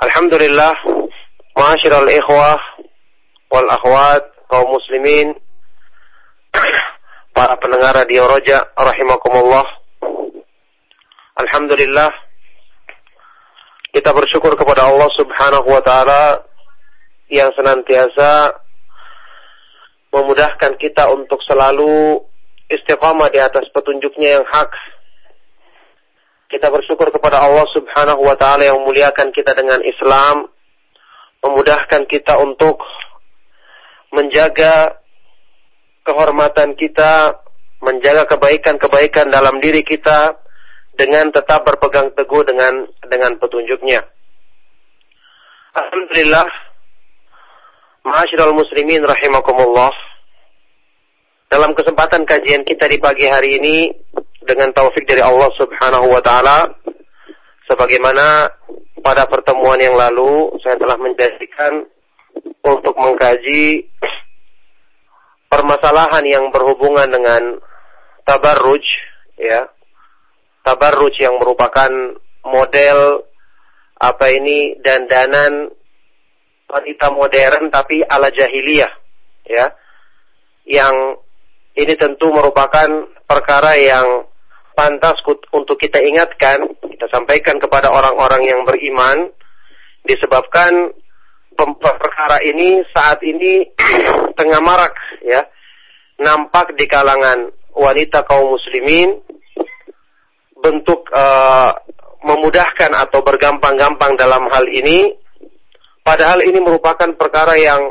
Alhamdulillah, ma'asyiral ikhwah wal akhwat kaum muslimin para pendengar radio Roja rahimakumullah. Alhamdulillah kita bersyukur kepada Allah Subhanahu wa taala yang senantiasa memudahkan kita untuk selalu istiqamah di atas petunjuknya yang hak kita bersyukur kepada Allah Subhanahu wa taala yang memuliakan kita dengan Islam, memudahkan kita untuk menjaga kehormatan kita, menjaga kebaikan-kebaikan dalam diri kita dengan tetap berpegang teguh dengan dengan petunjuknya. Alhamdulillah, Ma'asyiral muslimin rahimakumullah. Dalam kesempatan kajian kita di pagi hari ini dengan taufik dari Allah Subhanahu wa taala sebagaimana pada pertemuan yang lalu saya telah menjadikan untuk mengkaji permasalahan yang berhubungan dengan tabarruj ya. Tabarruj yang merupakan model apa ini dandanan wanita modern tapi ala jahiliyah ya. Yang ini tentu merupakan perkara yang pantas untuk kita ingatkan, kita sampaikan kepada orang-orang yang beriman, disebabkan perkara ini saat ini tengah marak, ya, nampak di kalangan wanita kaum muslimin bentuk uh, memudahkan atau bergampang-gampang dalam hal ini, padahal ini merupakan perkara yang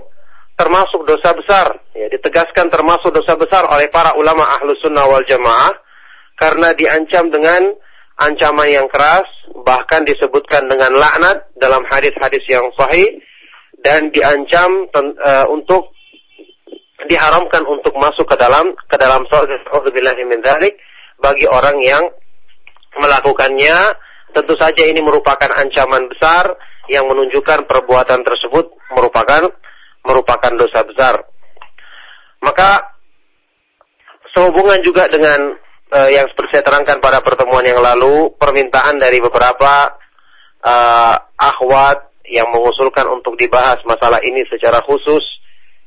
termasuk dosa besar, ya, ditegaskan termasuk dosa besar oleh para ulama ahlu sunnah wal jamaah karena diancam dengan ancaman yang keras, bahkan disebutkan dengan laknat dalam hadis-hadis yang sahih dan diancam uh, untuk diharamkan untuk masuk ke dalam ke dalam surga bagi orang yang melakukannya tentu saja ini merupakan ancaman besar yang menunjukkan perbuatan tersebut merupakan merupakan dosa besar. Maka sehubungan juga dengan uh, yang seperti saya terangkan pada pertemuan yang lalu, permintaan dari beberapa uh, akhwat yang mengusulkan untuk dibahas masalah ini secara khusus,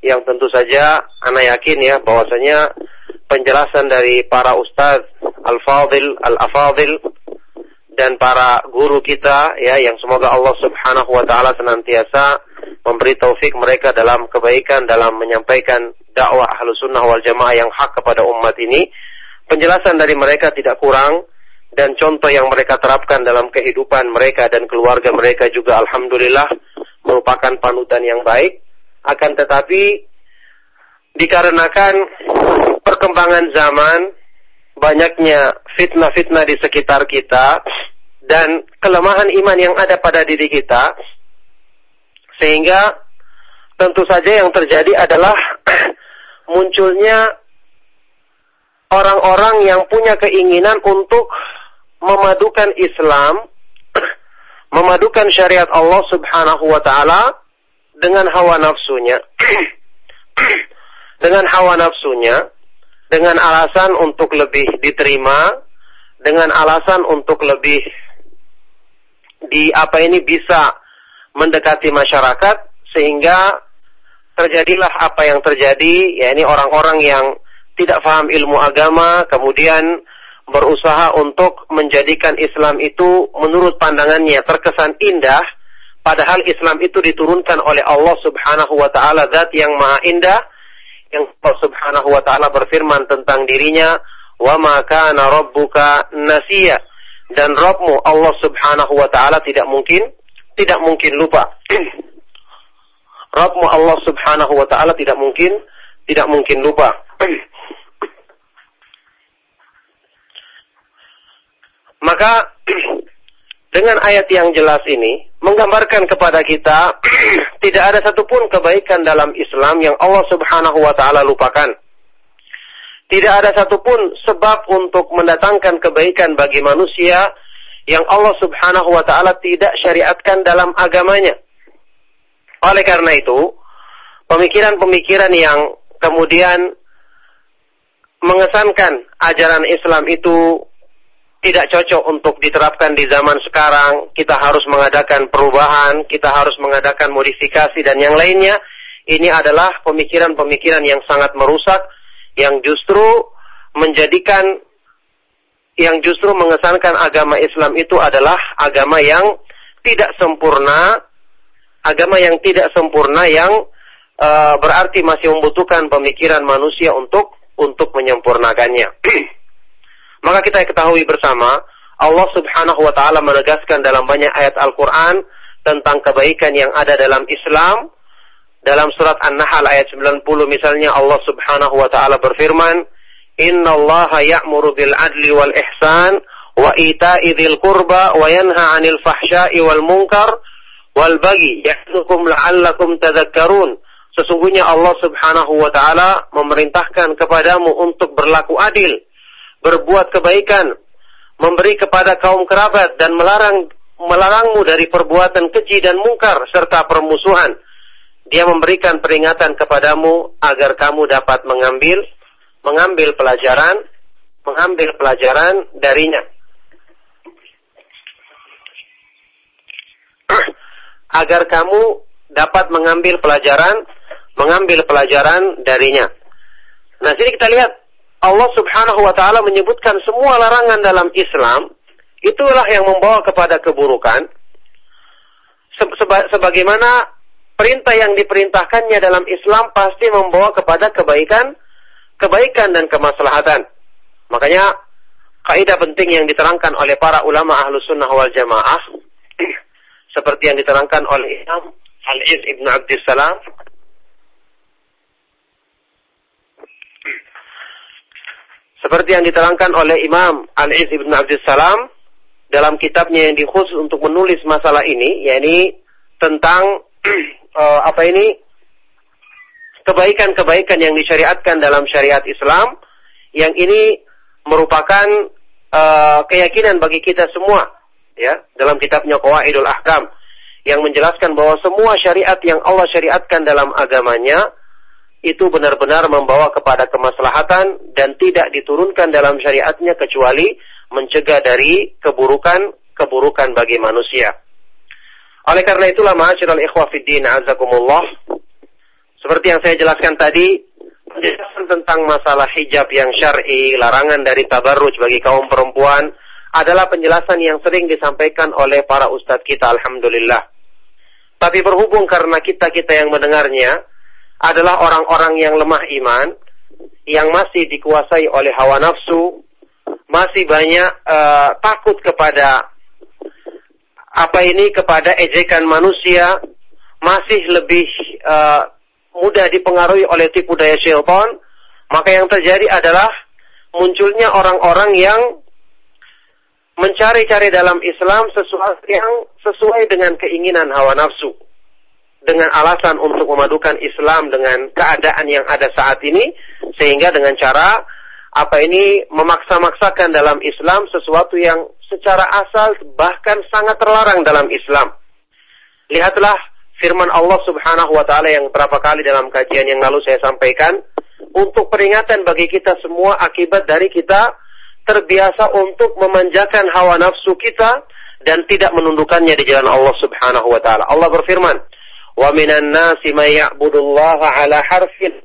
yang tentu saja anak yakin ya bahwasanya penjelasan dari para ustadz al-fadil, al-afadil, dan para guru kita ya yang semoga Allah Subhanahu wa taala senantiasa memberi taufik mereka dalam kebaikan dalam menyampaikan dakwah Ahlus wal Jamaah yang hak kepada umat ini Penjelasan dari mereka tidak kurang dan contoh yang mereka terapkan dalam kehidupan mereka dan keluarga mereka juga alhamdulillah merupakan panutan yang baik. Akan tetapi dikarenakan perkembangan zaman, banyaknya fitnah-fitnah di sekitar kita, dan kelemahan iman yang ada pada diri kita, sehingga tentu saja yang terjadi adalah munculnya orang-orang yang punya keinginan untuk memadukan Islam, memadukan syariat Allah Subhanahu wa taala dengan hawa nafsunya. dengan hawa nafsunya, dengan alasan untuk lebih diterima, dengan alasan untuk lebih di apa ini bisa mendekati masyarakat sehingga terjadilah apa yang terjadi, yakni orang-orang yang tidak paham ilmu agama, kemudian berusaha untuk menjadikan Islam itu menurut pandangannya terkesan indah, padahal Islam itu diturunkan oleh Allah Subhanahu wa taala zat yang maha indah yang Allah Subhanahu wa taala berfirman tentang dirinya, "Wa ma kana rabbuka nasiya." Dan Rabbmu Allah Subhanahu wa taala tidak mungkin tidak mungkin lupa. Rabbmu Allah Subhanahu wa taala tidak mungkin tidak mungkin lupa. Maka dengan ayat yang jelas ini menggambarkan kepada kita tidak ada satupun kebaikan dalam Islam yang Allah Subhanahu wa taala lupakan. Tidak ada satupun sebab untuk mendatangkan kebaikan bagi manusia yang Allah Subhanahu wa taala tidak syariatkan dalam agamanya. Oleh karena itu, pemikiran-pemikiran yang kemudian mengesankan ajaran Islam itu tidak cocok untuk diterapkan di zaman sekarang. Kita harus mengadakan perubahan, kita harus mengadakan modifikasi dan yang lainnya. Ini adalah pemikiran-pemikiran yang sangat merusak, yang justru menjadikan, yang justru mengesankan agama Islam itu adalah agama yang tidak sempurna, agama yang tidak sempurna yang uh, berarti masih membutuhkan pemikiran manusia untuk untuk menyempurnakannya. Maka kita ketahui bersama, Allah subhanahu wa ta'ala menegaskan dalam banyak ayat Al-Quran tentang kebaikan yang ada dalam Islam. Dalam surat An-Nahl ayat 90 misalnya Allah subhanahu wa ta'ala berfirman, Inna Allah ya'muru bil adli wal ihsan wa ita'i dhil kurba wa yanha anil fahsya'i wal munkar wal bagi ya'dukum la'allakum tadhakkarun. Sesungguhnya Allah subhanahu wa ta'ala memerintahkan kepadamu untuk berlaku adil berbuat kebaikan, memberi kepada kaum kerabat dan melarang melarangmu dari perbuatan keji dan mungkar serta permusuhan. Dia memberikan peringatan kepadamu agar kamu dapat mengambil mengambil pelajaran, mengambil pelajaran darinya. agar kamu dapat mengambil pelajaran, mengambil pelajaran darinya. Nah, sini kita lihat Allah Subhanahu wa taala menyebutkan semua larangan dalam Islam itulah yang membawa kepada keburukan. Sebagaimana perintah yang diperintahkannya dalam Islam pasti membawa kepada kebaikan kebaikan dan kemaslahatan. Makanya kaidah penting yang diterangkan oleh para ulama ahlu sunnah wal jamaah seperti yang diterangkan oleh Imam Al-Iz Ibn Abdissalam Seperti yang diterangkan oleh Imam Al-Iz Ibn Abdul Salam dalam kitabnya yang dikhusus untuk menulis masalah ini, yakni tentang uh, apa ini? Kebaikan-kebaikan yang disyariatkan dalam syariat Islam, yang ini merupakan uh, keyakinan bagi kita semua, ya, dalam kitabnya Qawaidul Ahkam yang menjelaskan bahwa semua syariat yang Allah syariatkan dalam agamanya itu benar-benar membawa kepada kemaslahatan dan tidak diturunkan dalam syariatnya kecuali mencegah dari keburukan-keburukan bagi manusia. Oleh karena itulah ma'asyiral ikhwah fiddin azakumullah seperti yang saya jelaskan tadi penjelasan tentang masalah hijab yang syar'i, larangan dari tabarruj bagi kaum perempuan adalah penjelasan yang sering disampaikan oleh para ustadz kita alhamdulillah. Tapi berhubung karena kita-kita yang mendengarnya adalah orang-orang yang lemah iman, yang masih dikuasai oleh hawa nafsu, masih banyak uh, takut kepada apa ini kepada ejekan manusia, masih lebih uh, mudah dipengaruhi oleh tipu daya syaitan, maka yang terjadi adalah munculnya orang-orang yang mencari-cari dalam Islam sesuatu yang sesuai dengan keinginan hawa nafsu. Dengan alasan untuk memadukan Islam dengan keadaan yang ada saat ini, sehingga dengan cara apa ini memaksa-maksakan dalam Islam sesuatu yang secara asal bahkan sangat terlarang dalam Islam. Lihatlah firman Allah Subhanahu wa taala yang berapa kali dalam kajian yang lalu saya sampaikan untuk peringatan bagi kita semua akibat dari kita terbiasa untuk memanjakan hawa nafsu kita dan tidak menundukkannya di jalan Allah Subhanahu wa taala. Allah berfirman, "Wa minan nasi may ya'budullaha 'ala harfin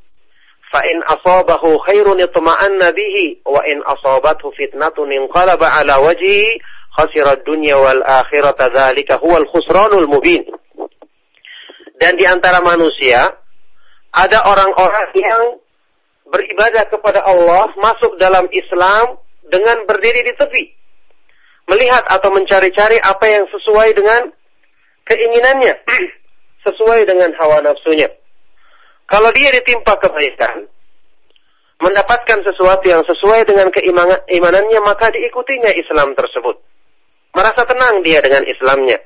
fa in asabahu khairun itma'anna bihi wa in asabathu fitnatun inqalaba 'ala wajhi khasira ad-dunya wal akhirata dzalika huwal khusranul mubin." Dan di antara manusia ada orang-orang yang beribadah kepada Allah masuk dalam Islam dengan berdiri di tepi. Melihat atau mencari-cari apa yang sesuai dengan keinginannya. sesuai dengan hawa nafsunya. Kalau dia ditimpa kebaikan, mendapatkan sesuatu yang sesuai dengan keimanannya, maka diikutinya Islam tersebut. Merasa tenang dia dengan Islamnya.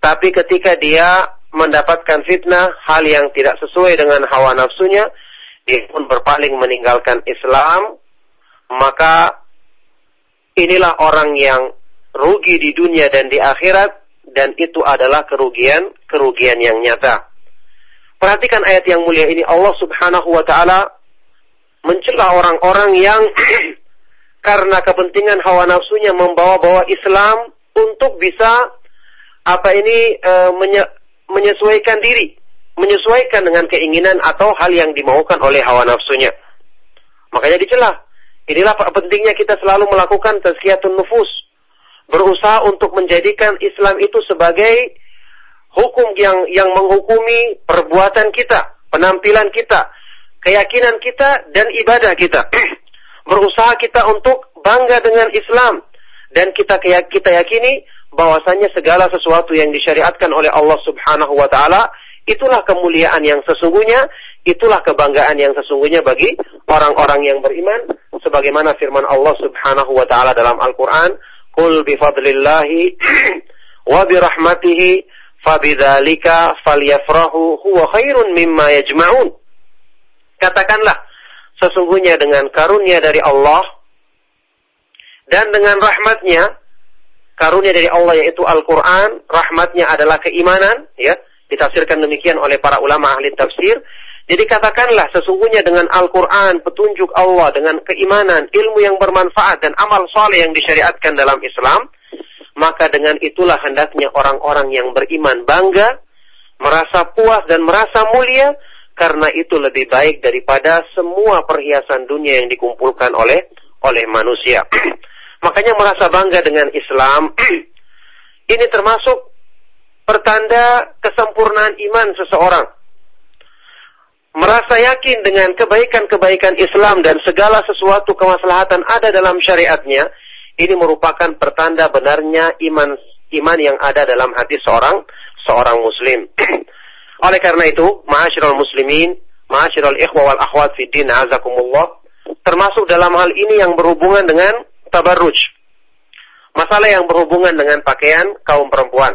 Tapi ketika dia mendapatkan fitnah, hal yang tidak sesuai dengan hawa nafsunya, dia pun berpaling meninggalkan Islam, maka inilah orang yang rugi di dunia dan di akhirat dan itu adalah kerugian kerugian yang nyata. Perhatikan ayat yang mulia ini Allah Subhanahu wa taala mencela orang-orang yang karena kepentingan hawa nafsunya membawa-bawa Islam untuk bisa apa ini e, menye, menyesuaikan diri, menyesuaikan dengan keinginan atau hal yang dimaukan oleh hawa nafsunya. Makanya dicela. Inilah pentingnya kita selalu melakukan tazkiyatun nufus. Berusaha untuk menjadikan Islam itu sebagai hukum yang yang menghukumi perbuatan kita, penampilan kita, keyakinan kita dan ibadah kita. Berusaha kita untuk bangga dengan Islam dan kita kita yakini bahwasanya segala sesuatu yang disyariatkan oleh Allah Subhanahu wa taala itulah kemuliaan yang sesungguhnya, itulah kebanggaan yang sesungguhnya bagi orang-orang yang beriman sebagaimana firman Allah Subhanahu wa taala dalam Al-Qur'an, "Qul bi fadlillahi wa bi rahmatihi fabidzalika falyafrahu huwa khairun mimma yajma'un." Katakanlah, sesungguhnya dengan karunia dari Allah dan dengan rahmatnya, karunia dari Allah yaitu Al-Quran, rahmatnya adalah keimanan, ya, ditafsirkan demikian oleh para ulama ahli tafsir, jadi katakanlah sesungguhnya dengan Al-Quran, petunjuk Allah, dengan keimanan, ilmu yang bermanfaat, dan amal soleh yang disyariatkan dalam Islam, maka dengan itulah hendaknya orang-orang yang beriman bangga, merasa puas dan merasa mulia, karena itu lebih baik daripada semua perhiasan dunia yang dikumpulkan oleh oleh manusia. Makanya merasa bangga dengan Islam. Ini termasuk pertanda kesempurnaan iman seseorang merasa yakin dengan kebaikan-kebaikan Islam dan segala sesuatu kemaslahatan ada dalam syariatnya, ini merupakan pertanda benarnya iman iman yang ada dalam hati seorang seorang muslim. Oleh karena itu, ma'asyiral muslimin, ma'asyiral ikhwa wal akhwat fi din azakumullah, termasuk dalam hal ini yang berhubungan dengan tabarruj. Masalah yang berhubungan dengan pakaian kaum perempuan.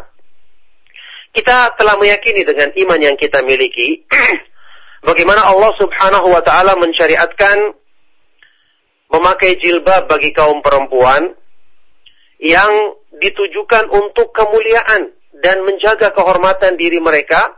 Kita telah meyakini dengan iman yang kita miliki bagaimana Allah Subhanahu wa taala mensyariatkan memakai jilbab bagi kaum perempuan yang ditujukan untuk kemuliaan dan menjaga kehormatan diri mereka